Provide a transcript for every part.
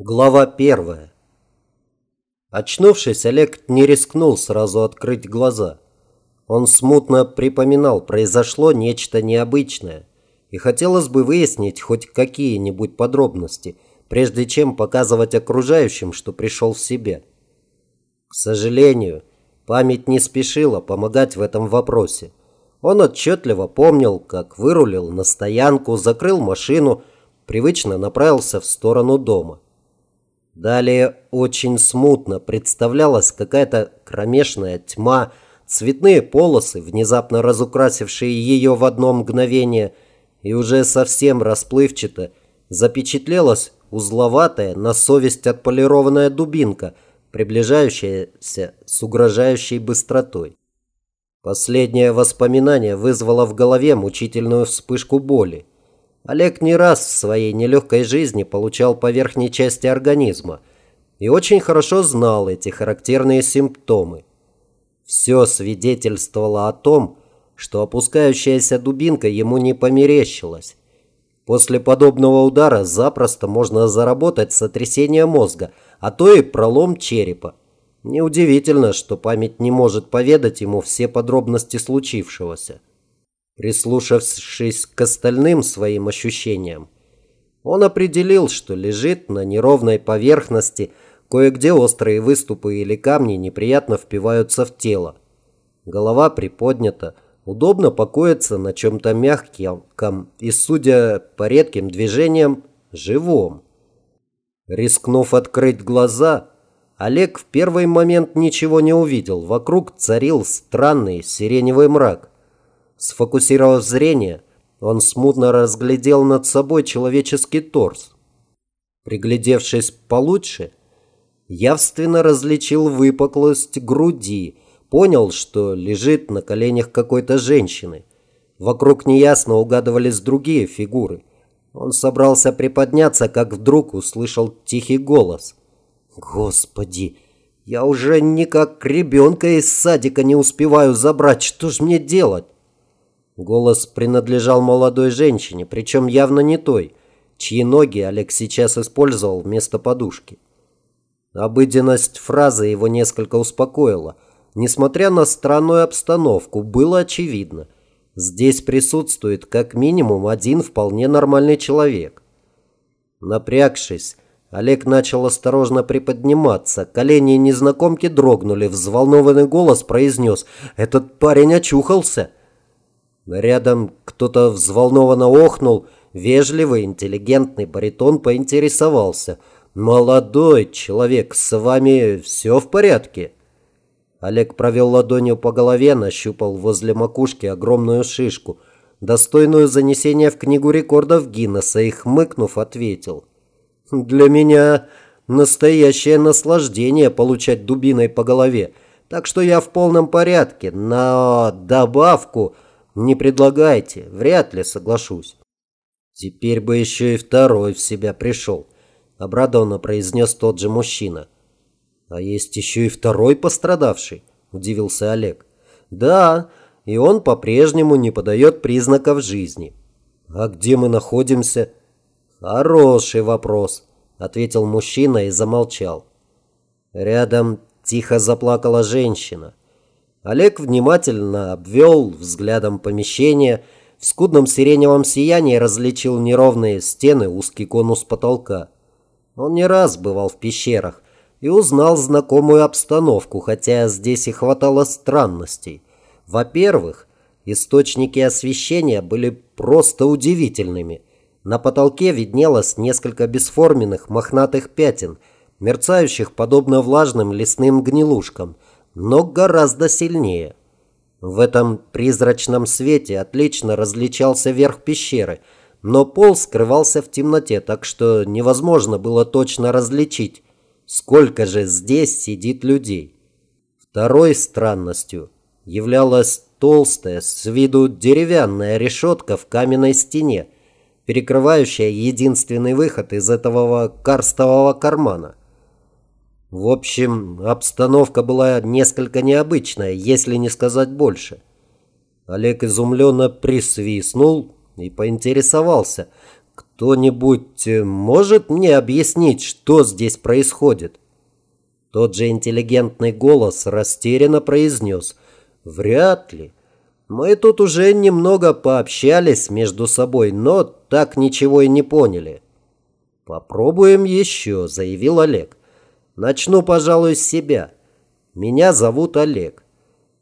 Глава первая. Очнувшись, Олег не рискнул сразу открыть глаза. Он смутно припоминал, произошло нечто необычное, и хотелось бы выяснить хоть какие-нибудь подробности, прежде чем показывать окружающим, что пришел в себя. К сожалению, память не спешила помогать в этом вопросе. Он отчетливо помнил, как вырулил на стоянку, закрыл машину, привычно направился в сторону дома. Далее очень смутно представлялась какая-то кромешная тьма, цветные полосы, внезапно разукрасившие ее в одно мгновение, и уже совсем расплывчато запечатлелась узловатая, на совесть отполированная дубинка, приближающаяся с угрожающей быстротой. Последнее воспоминание вызвало в голове мучительную вспышку боли. Олег не раз в своей нелегкой жизни получал по верхней части организма и очень хорошо знал эти характерные симптомы. Все свидетельствовало о том, что опускающаяся дубинка ему не померещилась. После подобного удара запросто можно заработать сотрясение мозга, а то и пролом черепа. Неудивительно, что память не может поведать ему все подробности случившегося. Прислушавшись к остальным своим ощущениям, он определил, что лежит на неровной поверхности, кое-где острые выступы или камни неприятно впиваются в тело. Голова приподнята, удобно покоится на чем-то мягком и, судя по редким движениям, живом. Рискнув открыть глаза, Олег в первый момент ничего не увидел. Вокруг царил странный сиреневый мрак. Сфокусировав зрение, он смутно разглядел над собой человеческий торс. Приглядевшись получше, явственно различил выпуклость груди, понял, что лежит на коленях какой-то женщины. Вокруг неясно угадывались другие фигуры. Он собрался приподняться, как вдруг услышал тихий голос. «Господи, я уже никак ребенка из садика не успеваю забрать. Что ж мне делать?» Голос принадлежал молодой женщине, причем явно не той, чьи ноги Олег сейчас использовал вместо подушки. Обыденность фразы его несколько успокоила. Несмотря на странную обстановку, было очевидно. Здесь присутствует как минимум один вполне нормальный человек. Напрягшись, Олег начал осторожно приподниматься. Колени незнакомки дрогнули. Взволнованный голос произнес «Этот парень очухался!» Рядом кто-то взволнованно охнул, вежливый, интеллигентный баритон поинтересовался. «Молодой человек, с вами все в порядке?» Олег провел ладонью по голове, нащупал возле макушки огромную шишку, достойную занесения в книгу рекордов Гиннесса, и, хмыкнув, ответил. «Для меня настоящее наслаждение получать дубиной по голове, так что я в полном порядке, на добавку...» Не предлагайте, вряд ли соглашусь. Теперь бы еще и второй в себя пришел, обрадованно произнес тот же мужчина. А есть еще и второй пострадавший, удивился Олег. Да, и он по-прежнему не подает признаков жизни. А где мы находимся? Хороший вопрос, ответил мужчина и замолчал. Рядом тихо заплакала женщина. Олег внимательно обвел взглядом помещение. В скудном сиреневом сиянии различил неровные стены, узкий конус потолка. Он не раз бывал в пещерах и узнал знакомую обстановку, хотя здесь и хватало странностей. Во-первых, источники освещения были просто удивительными. На потолке виднелось несколько бесформенных мохнатых пятен, мерцающих подобно влажным лесным гнилушкам – но гораздо сильнее. В этом призрачном свете отлично различался верх пещеры, но пол скрывался в темноте, так что невозможно было точно различить, сколько же здесь сидит людей. Второй странностью являлась толстая, с виду деревянная решетка в каменной стене, перекрывающая единственный выход из этого карстового кармана. В общем, обстановка была несколько необычная, если не сказать больше. Олег изумленно присвистнул и поинтересовался, кто-нибудь э, может мне объяснить, что здесь происходит?» Тот же интеллигентный голос растерянно произнес. «Вряд ли. Мы тут уже немного пообщались между собой, но так ничего и не поняли». «Попробуем еще», — заявил Олег. «Начну, пожалуй, с себя. Меня зовут Олег.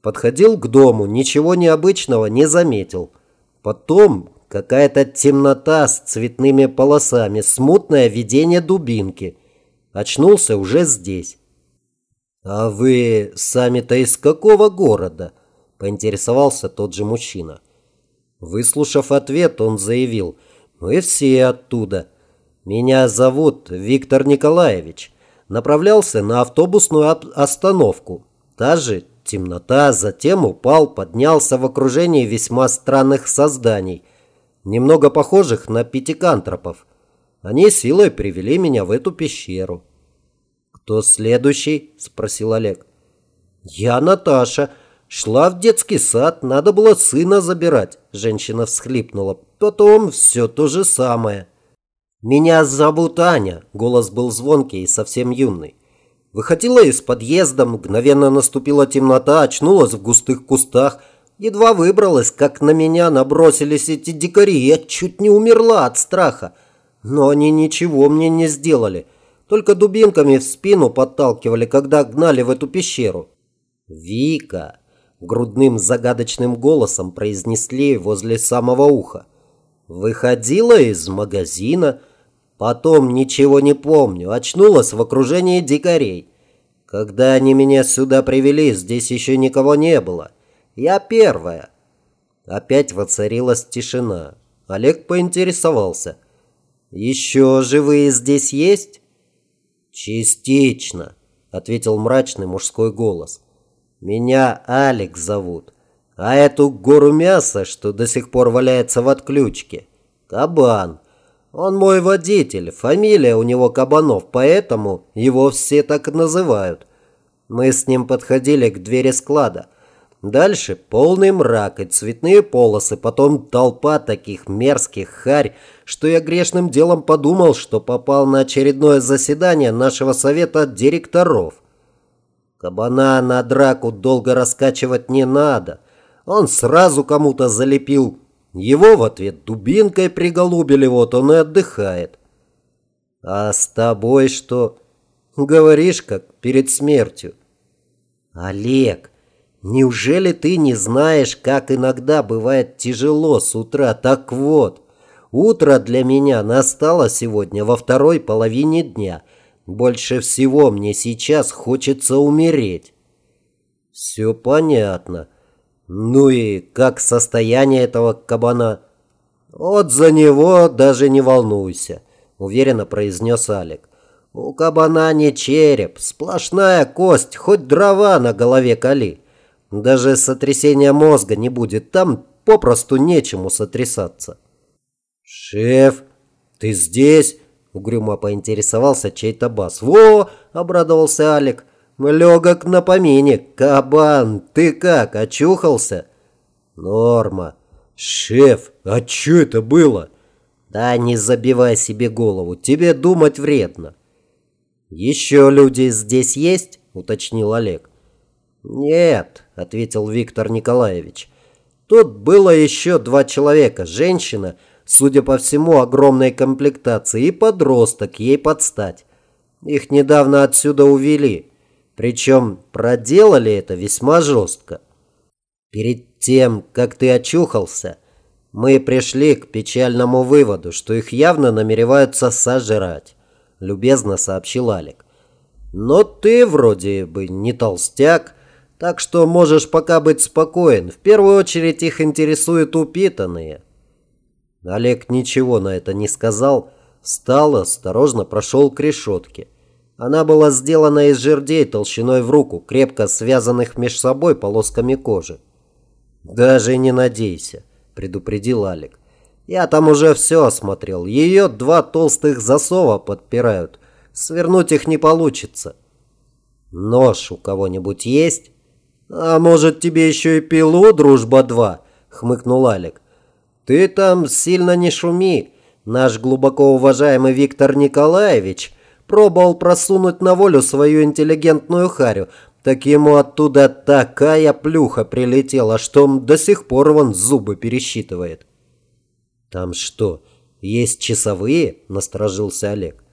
Подходил к дому, ничего необычного не заметил. Потом какая-то темнота с цветными полосами, смутное видение дубинки. Очнулся уже здесь. «А вы сами-то из какого города?» – поинтересовался тот же мужчина. Выслушав ответ, он заявил, «Мы все оттуда. Меня зовут Виктор Николаевич. Направлялся на автобусную остановку. Та же темнота, затем упал, поднялся в окружении весьма странных созданий, немного похожих на пятикантропов. Они силой привели меня в эту пещеру». «Кто следующий?» – спросил Олег. «Я Наташа. Шла в детский сад, надо было сына забирать», – женщина всхлипнула. «Потом все то же самое». «Меня зовут Аня», – голос был звонкий и совсем юный. Выходила из подъезда, мгновенно наступила темнота, очнулась в густых кустах. Едва выбралась, как на меня набросились эти дикари. Я чуть не умерла от страха. Но они ничего мне не сделали только дубинками в спину подталкивали, когда гнали в эту пещеру. «Вика!» – грудным загадочным голосом произнесли возле самого уха. «Выходила из магазина, потом ничего не помню, очнулась в окружении дикарей. Когда они меня сюда привели, здесь еще никого не было. Я первая». Опять воцарилась тишина. Олег поинтересовался. «Еще живые здесь есть?» «Частично», — ответил мрачный мужской голос. «Меня Алекс зовут, а эту гору мяса, что до сих пор валяется в отключке, Кабан. Он мой водитель, фамилия у него Кабанов, поэтому его все так называют. Мы с ним подходили к двери склада. Дальше полный мрак и цветные полосы, потом толпа таких мерзких харь, что я грешным делом подумал, что попал на очередное заседание нашего совета директоров. Кабана на драку долго раскачивать не надо. Он сразу кому-то залепил. Его в ответ дубинкой приголубили, вот он и отдыхает. А с тобой что? Говоришь, как перед смертью. Олег, Неужели ты не знаешь, как иногда бывает тяжело с утра? Так вот, утро для меня настало сегодня во второй половине дня. Больше всего мне сейчас хочется умереть. Все понятно. Ну и как состояние этого кабана? Вот за него даже не волнуйся, уверенно произнес Алик. У кабана не череп, сплошная кость, хоть дрова на голове кали. Даже сотрясения мозга не будет, там попросту нечему сотрясаться. «Шеф, ты здесь?» – угрюмо поинтересовался чей-то бас. «Во!» – обрадовался Алик. «Легок на помине. Кабан, ты как, очухался?» «Норма». «Шеф, а что это было?» «Да не забивай себе голову, тебе думать вредно». «Еще люди здесь есть?» – уточнил Олег. «Нет», – ответил Виктор Николаевич. «Тут было еще два человека, женщина, судя по всему, огромной комплектации, и подросток, ей подстать. Их недавно отсюда увели, причем проделали это весьма жестко. Перед тем, как ты очухался, мы пришли к печальному выводу, что их явно намереваются сожрать», – любезно сообщил Алик. «Но ты вроде бы не толстяк, так что можешь пока быть спокоен. В первую очередь их интересуют упитанные». Олег ничего на это не сказал. Встал, осторожно прошел к решетке. Она была сделана из жердей толщиной в руку, крепко связанных меж собой полосками кожи. «Даже не надейся», – предупредил Алик. «Я там уже все осмотрел. Ее два толстых засова подпирают. Свернуть их не получится». «Нож у кого-нибудь есть?» «А может, тебе еще и пилу, дружба-2?» – хмыкнул Алик. «Ты там сильно не шуми. наш глубоко уважаемый Виктор Николаевич пробовал просунуть на волю свою интеллигентную харю, так ему оттуда такая плюха прилетела, что он до сих пор вон зубы пересчитывает. «Там что, есть часовые?» – насторожился Олег.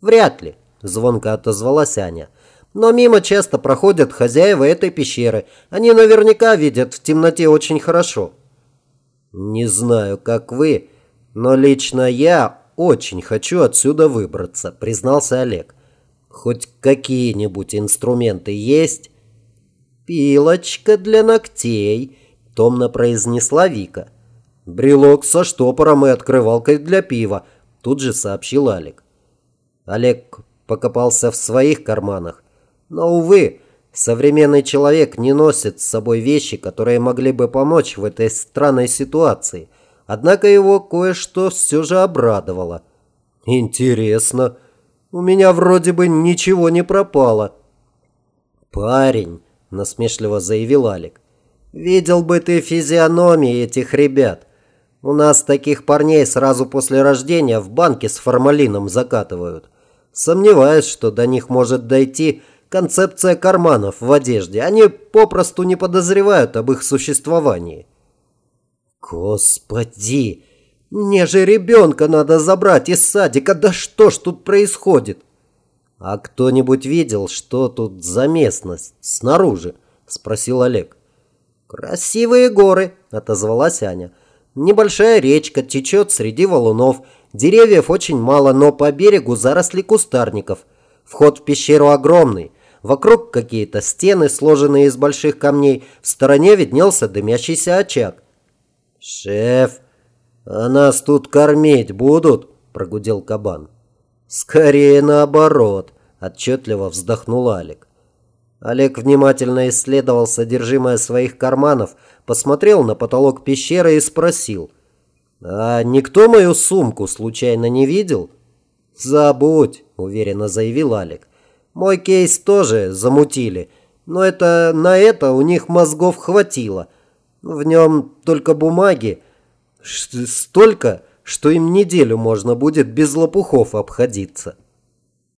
«Вряд ли», – звонко отозвалась Аня. «Но мимо часто проходят хозяева этой пещеры. Они наверняка видят в темноте очень хорошо». «Не знаю, как вы, но лично я очень хочу отсюда выбраться», – признался Олег. Хоть какие-нибудь инструменты есть? Пилочка для ногтей, томно произнесла Вика. Брелок со штопором и открывалкой для пива, тут же сообщил Алик. Олег покопался в своих карманах. Но, увы, современный человек не носит с собой вещи, которые могли бы помочь в этой странной ситуации. Однако его кое-что все же обрадовало. «Интересно», у меня вроде бы ничего не пропало». «Парень», – насмешливо заявил Алик, – «видел бы ты физиономии этих ребят. У нас таких парней сразу после рождения в банке с формалином закатывают. Сомневаюсь, что до них может дойти концепция карманов в одежде. Они попросту не подозревают об их существовании». «Господи!» Мне же ребенка надо забрать из садика. Да что ж тут происходит? А кто-нибудь видел, что тут за местность снаружи? Спросил Олег. Красивые горы, отозвалась Аня. Небольшая речка течет среди валунов. Деревьев очень мало, но по берегу заросли кустарников. Вход в пещеру огромный. Вокруг какие-то стены, сложенные из больших камней. В стороне виднелся дымящийся очаг. «Шеф, «А нас тут кормить будут?» – прогудел кабан. «Скорее наоборот», – отчетливо вздохнул Алик. Олег внимательно исследовал содержимое своих карманов, посмотрел на потолок пещеры и спросил. «А никто мою сумку случайно не видел?» «Забудь», – уверенно заявил Алик. «Мой кейс тоже замутили, но это на это у них мозгов хватило. В нем только бумаги, Столько, что им неделю можно будет без лопухов обходиться.